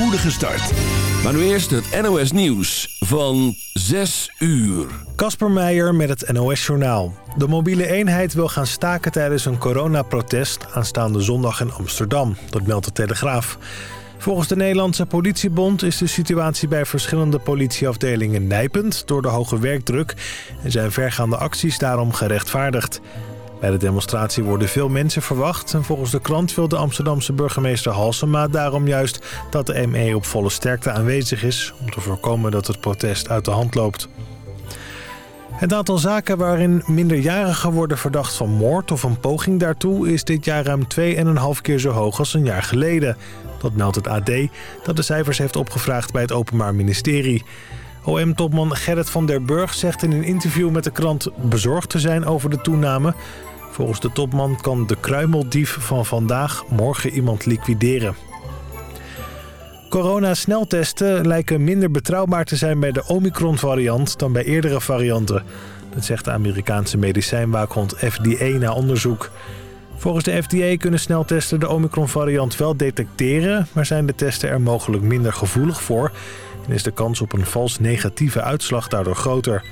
spoedige start. Maar nu eerst het NOS Nieuws van 6 uur. Kasper Meijer met het NOS Journaal. De mobiele eenheid wil gaan staken tijdens een coronaprotest aanstaande zondag in Amsterdam. Dat meldt de Telegraaf. Volgens de Nederlandse politiebond is de situatie bij verschillende politieafdelingen nijpend door de hoge werkdruk en zijn vergaande acties daarom gerechtvaardigd. Bij de demonstratie worden veel mensen verwacht... en volgens de krant wil de Amsterdamse burgemeester Halsema daarom juist... dat de ME op volle sterkte aanwezig is... om te voorkomen dat het protest uit de hand loopt. Het aantal zaken waarin minderjarigen worden verdacht van moord of een poging daartoe... is dit jaar ruim 2,5 keer zo hoog als een jaar geleden. Dat meldt het AD, dat de cijfers heeft opgevraagd bij het Openbaar Ministerie. OM-topman Gerrit van der Burg zegt in een interview met de krant bezorgd te zijn over de toename... Volgens de topman kan de kruimeldief van vandaag morgen iemand liquideren. Corona-sneltesten lijken minder betrouwbaar te zijn bij de Omicron-variant dan bij eerdere varianten. Dat zegt de Amerikaanse medicijnwaakhond FDA na onderzoek. Volgens de FDA kunnen sneltesten de Omicron-variant wel detecteren... maar zijn de testen er mogelijk minder gevoelig voor... is de kans op een vals negatieve uitslag daardoor groter...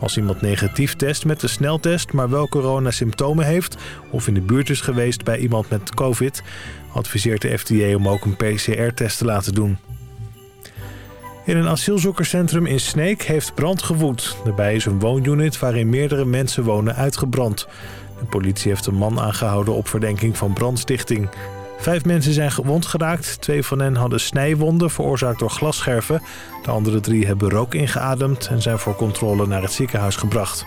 Als iemand negatief test met de sneltest, maar wel coronasymptomen heeft... of in de buurt is geweest bij iemand met covid... adviseert de FDA om ook een PCR-test te laten doen. In een asielzoekerscentrum in Sneek heeft brand gewoed. Daarbij is een woonunit waarin meerdere mensen wonen uitgebrand. De politie heeft een man aangehouden op verdenking van brandstichting... Vijf mensen zijn gewond geraakt. Twee van hen hadden snijwonden veroorzaakt door glasscherven. De andere drie hebben rook ingeademd en zijn voor controle naar het ziekenhuis gebracht.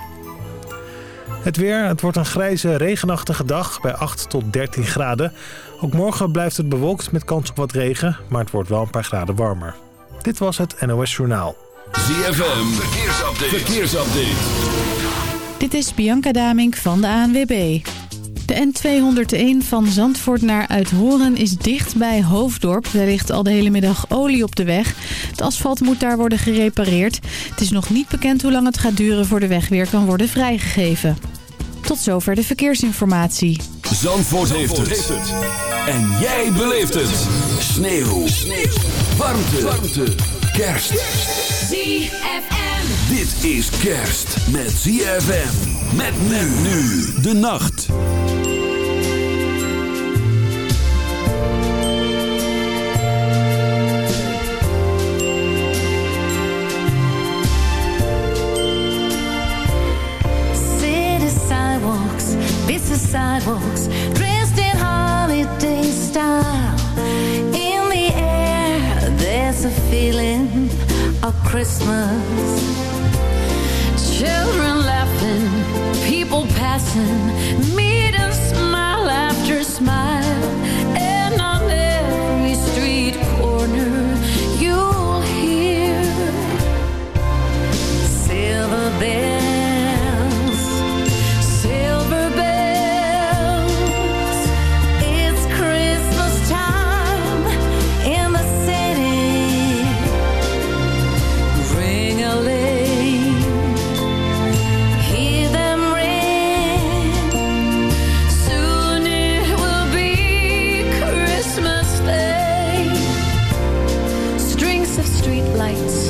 Het weer, het wordt een grijze, regenachtige dag bij 8 tot 13 graden. Ook morgen blijft het bewolkt met kans op wat regen, maar het wordt wel een paar graden warmer. Dit was het NOS Journaal. ZFM, verkeersupdate. verkeersupdate. Dit is Bianca Damink van de ANWB. De N201 van Zandvoort naar Uithoren is dicht bij Hoofddorp. Daar ligt al de hele middag olie op de weg. Het asfalt moet daar worden gerepareerd. Het is nog niet bekend hoe lang het gaat duren voor de weg weer kan worden vrijgegeven. Tot zover de verkeersinformatie. Zandvoort, heeft, het. En jij beleeft het. Sneeuw. Sneeuw. Warmte. Warmte. Kerst. ZFM. Dit is kerst met ZFM. Met men nu de nacht. Busy sidewalks, dressed in holiday style. In the air, there's a feeling of Christmas. Children laughing, people passing, meet and smile after smile. lights.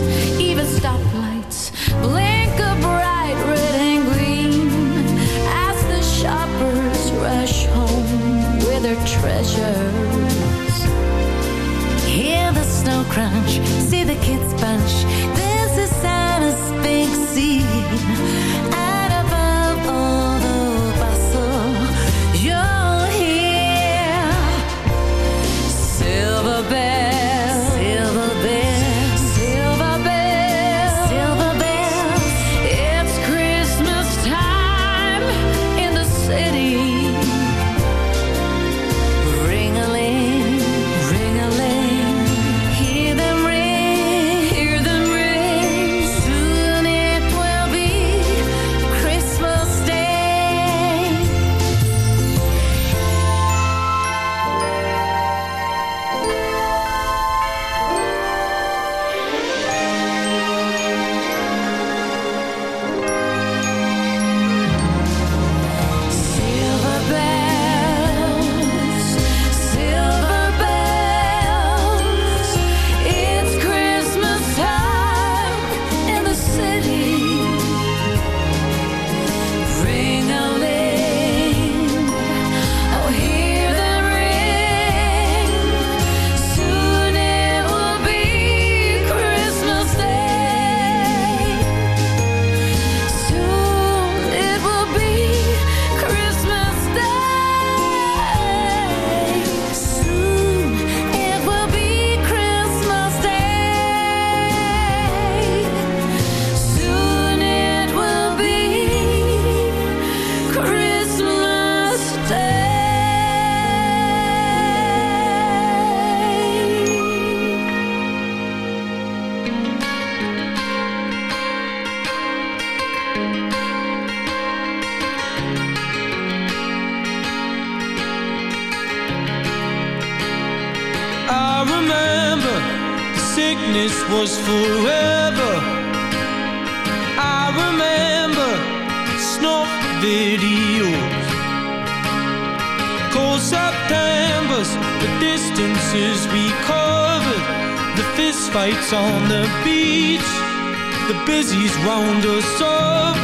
busy's round us up.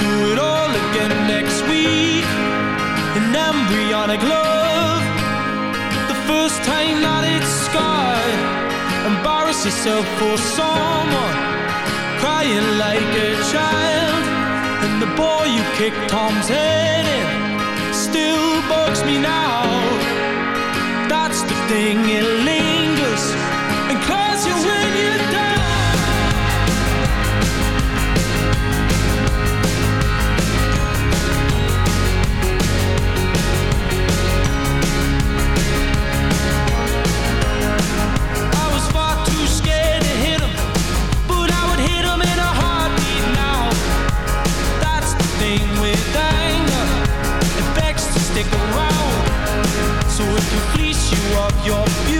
Do it all again next week. An embryonic love. The first time that it's scarred Embarrass yourself for someone. Crying like a child. And the boy you kicked Tom's head in Still bugs me now. That's the thing, it lingers. you of your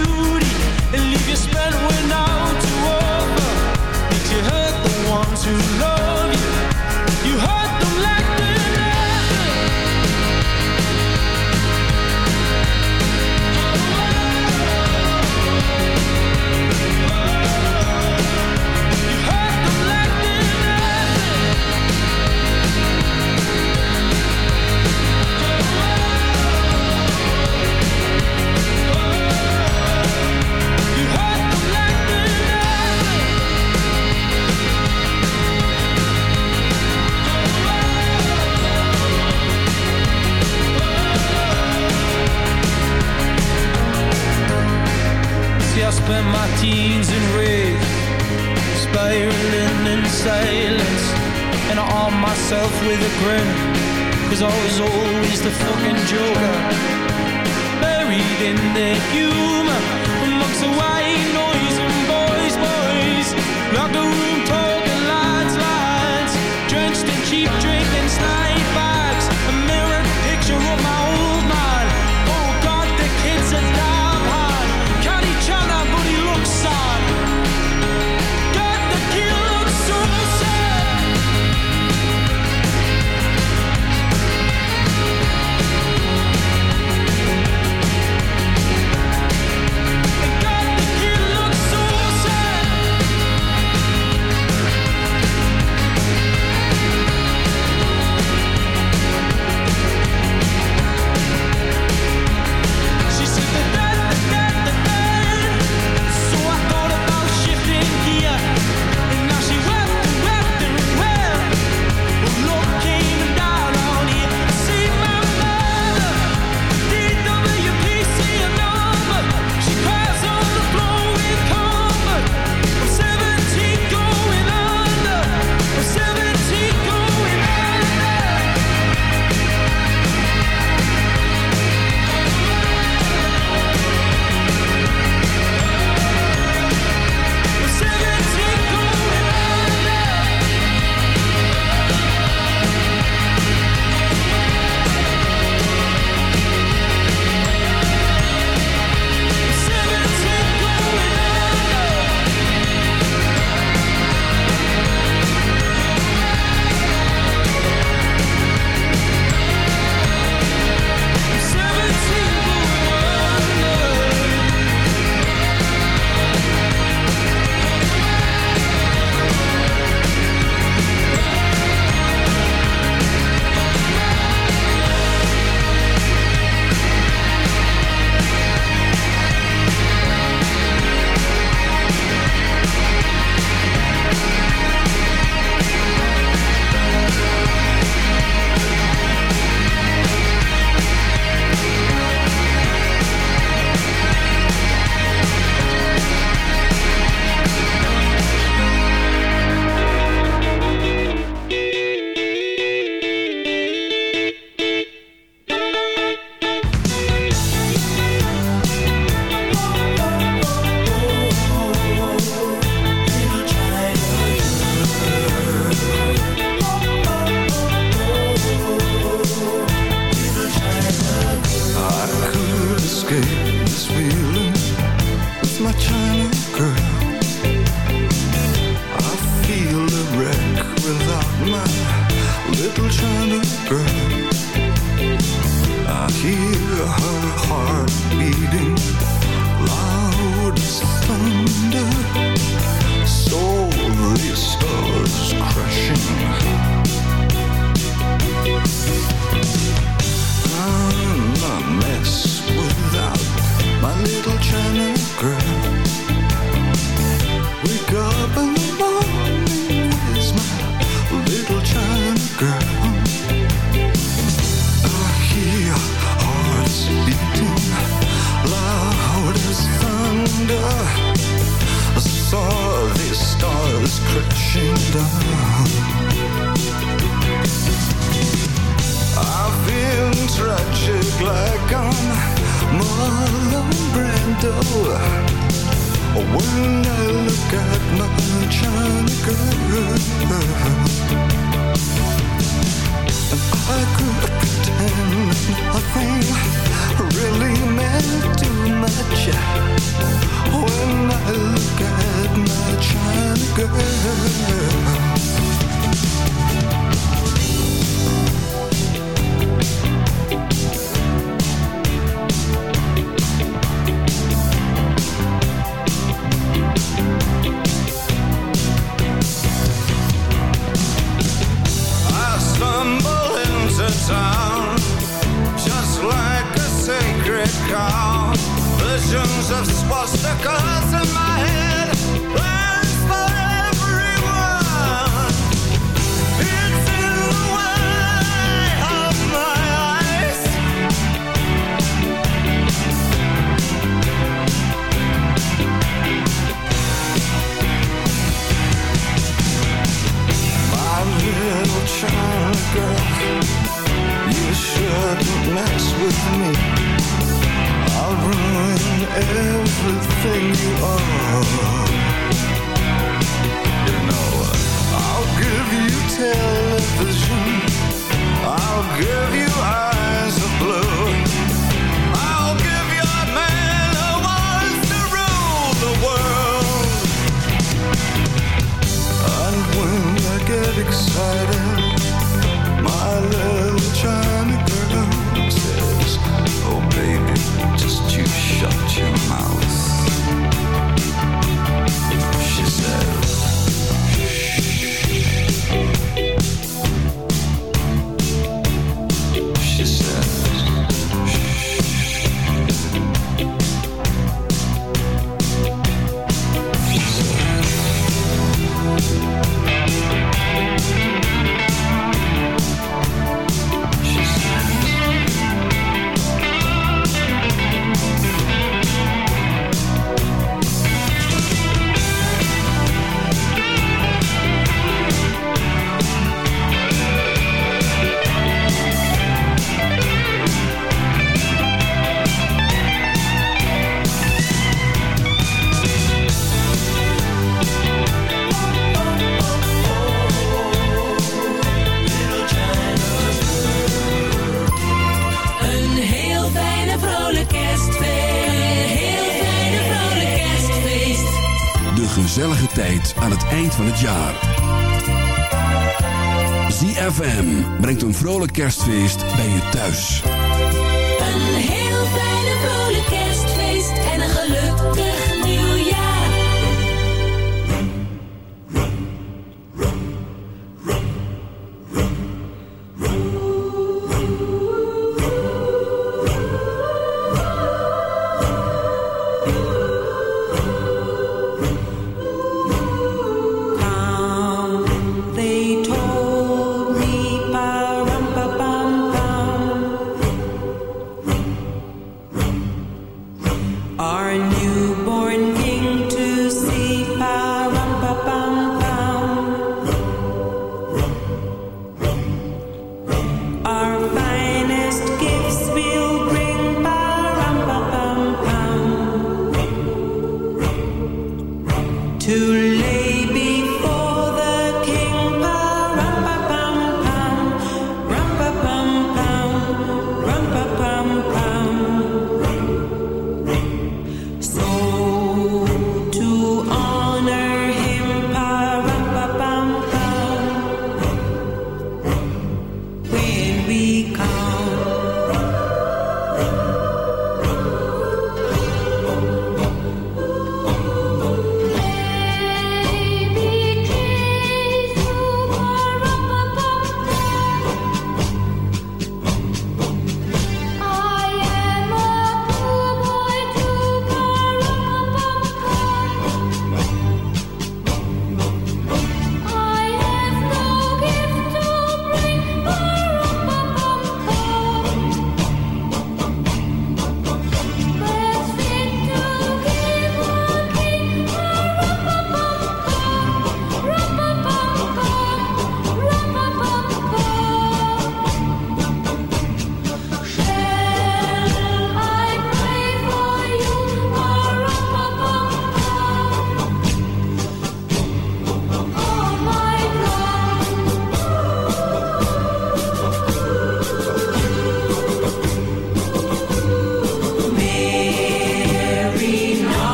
kerstfeest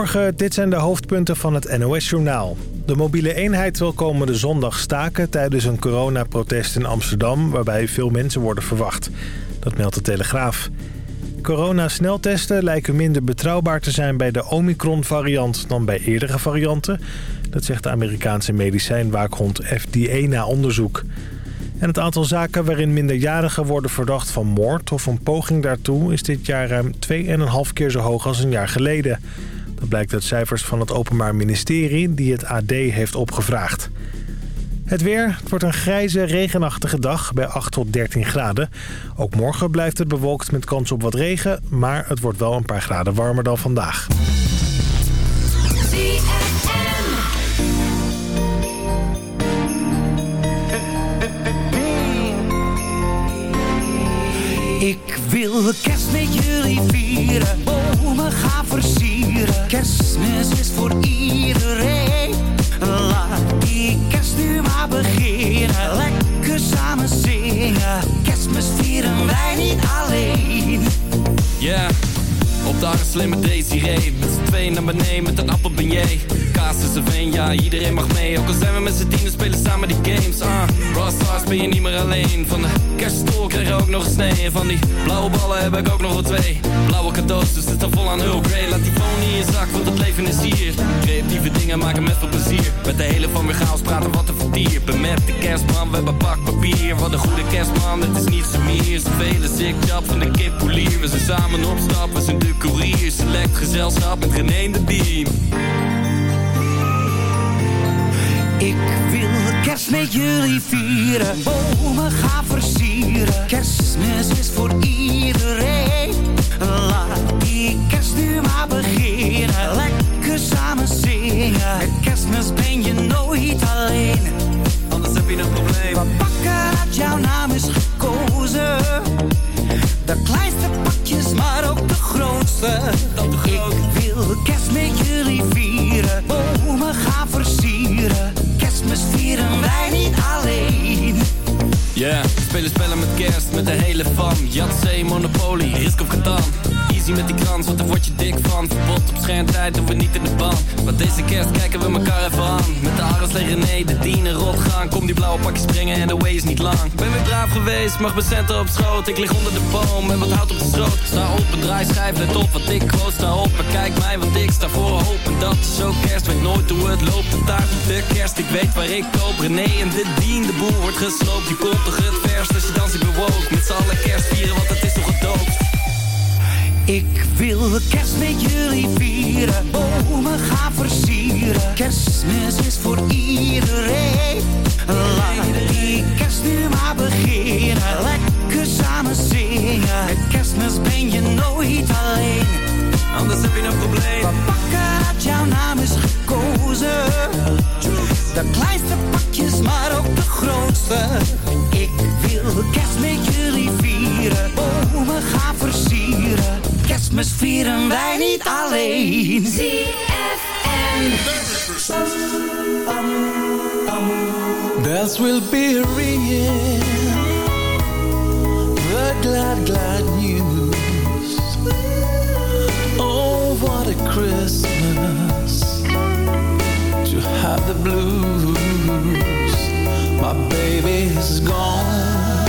Goedemorgen, dit zijn de hoofdpunten van het NOS-journaal. De mobiele eenheid wil komende zondag staken tijdens een coronaprotest in Amsterdam... waarbij veel mensen worden verwacht. Dat meldt de Telegraaf. Corona-sneltesten lijken minder betrouwbaar te zijn bij de Omicron-variant dan bij eerdere varianten. Dat zegt de Amerikaanse medicijnwaakhond FDA na onderzoek. En het aantal zaken waarin minderjarigen worden verdacht van moord of een poging daartoe... is dit jaar ruim 2,5 keer zo hoog als een jaar geleden. Dat blijkt uit cijfers van het Openbaar Ministerie die het AD heeft opgevraagd. Het weer. Het wordt een grijze, regenachtige dag bij 8 tot 13 graden. Ook morgen blijft het bewolkt met kans op wat regen... maar het wordt wel een paar graden warmer dan vandaag. Ik wil kerst met jullie vieren, bomen gaan versieren. Kerstmis is voor iedereen. Laat die kerst nu maar beginnen. Lekker samen zingen. Kerstmis vieren wij niet alleen. Ja, op de harde slimme Desiree Met z'n tweeën naar beneden met een appelbeignet Kaas is een veen, ja iedereen mag mee Ook al zijn we met z'n tienen spelen samen die games ah, Rockstars ben je niet meer alleen Van de kerststol ook nog een En van die blauwe ballen heb ik ook nog wel twee. Blauwe cadeaus, dus het er vol aan Earl Grey Laat die phone in je zak, want het leven is hier. Creatieve dingen maken met veel plezier. Met de hele van weer chaos praten wat een vertier. Ben met de kerstman, we hebben pakpapier Wat een goede kerstman, het is niet zo meer. Zoveel jab van de kip polier We zijn samen op stap, we zijn de courier. Select gezelschap met geneemde team Ik wil kerst met jullie vieren, bomen gaan versieren. Kerstmis is voor iedereen. Laat die kerst nu maar beginnen. Lekker samen zingen. Met kerstmis ben je nooit alleen. Anders heb je een probleem We pakken dat jouw naam is gekozen. De kleinste pakjes, maar ook de grootste. Ik wil kerst met jullie vieren. Bomen gaan. Vieren wij niet alleen. Yeah, spelen spellen met kerst, met de hele fam Yatzee, Monopoly, Risk of Catan Met die krans, want daar word je dik van. Verbod op schermtijd, doen we niet in de band. Maar deze kerst kijken we elkaar even aan. Met de Ares tegen René, de dienen rot gaan. Kom die blauwe pakjes springen en de way is niet lang. Ben weer braaf geweest, mag mijn centen op schoot. Ik lig onder de boom en wat hout op de stroot Sta op, draai, schijf, let op wat ik groot sta op En kijk mij, want ik sta voor hoop. En dat is ook kerst, weet nooit hoe het loopt. De taart de kerst, ik weet waar ik koop. René en de dien, de boel wordt gesloopt. Je komt toch het verst als je dans ik bewoog Met z'n allen kerst vieren, want het is toch gedoopt Ik wil kerst met jullie vieren, bomen gaan versieren. Kerstmis is voor iedereen. Laat die kerst nu maar beginnen. Lekker samen zingen. Met kerstmis ben je nooit alleen. Anders heb je een probleem We pakken dat jouw naam is gekozen. De kleinste pakjes, maar ook de grootste. Ik wil kerst met jullie vieren. Kerstmis vieren wij niet alleen. Bells will be ringing. The glad, glad news. Oh, what a Christmas To have the blues. My baby is gone.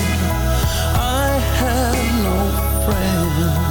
I have no friends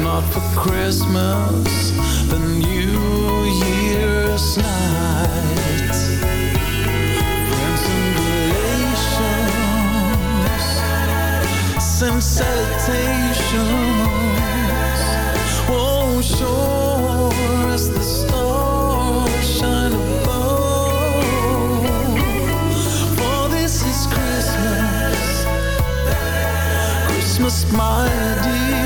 not for Christmas The New Year's night. Friends and relations Send Oh, sure as the stars shine above. For this is Christmas. Ask, my dear,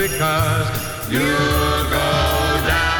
because you'll go down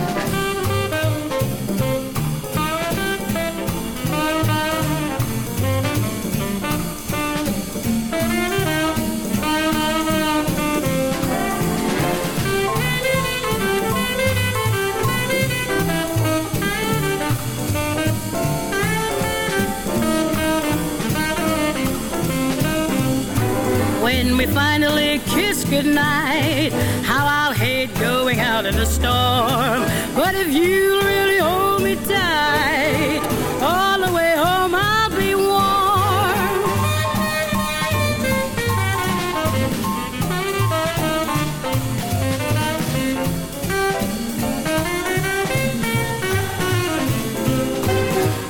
Finally kiss goodnight, how I'll hate going out in the storm. But if you really hold me tight, all the way home I'll be warm.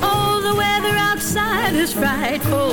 Oh, the weather outside is frightful,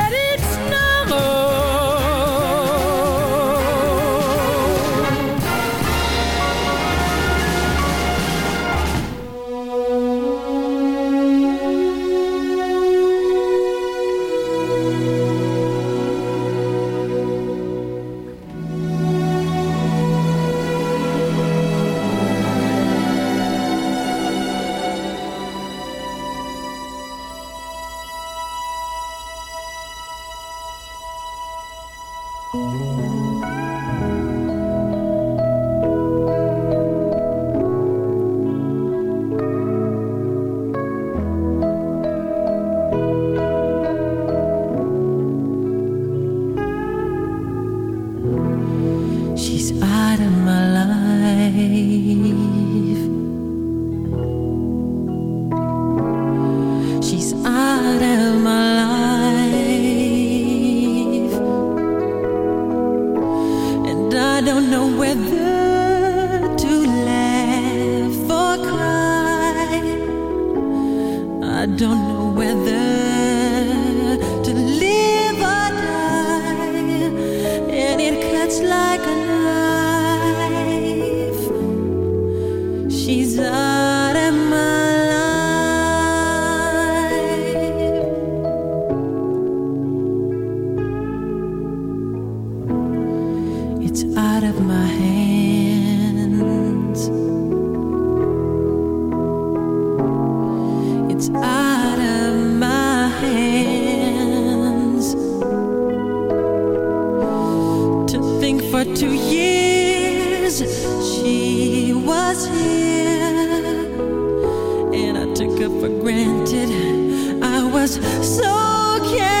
was so cute.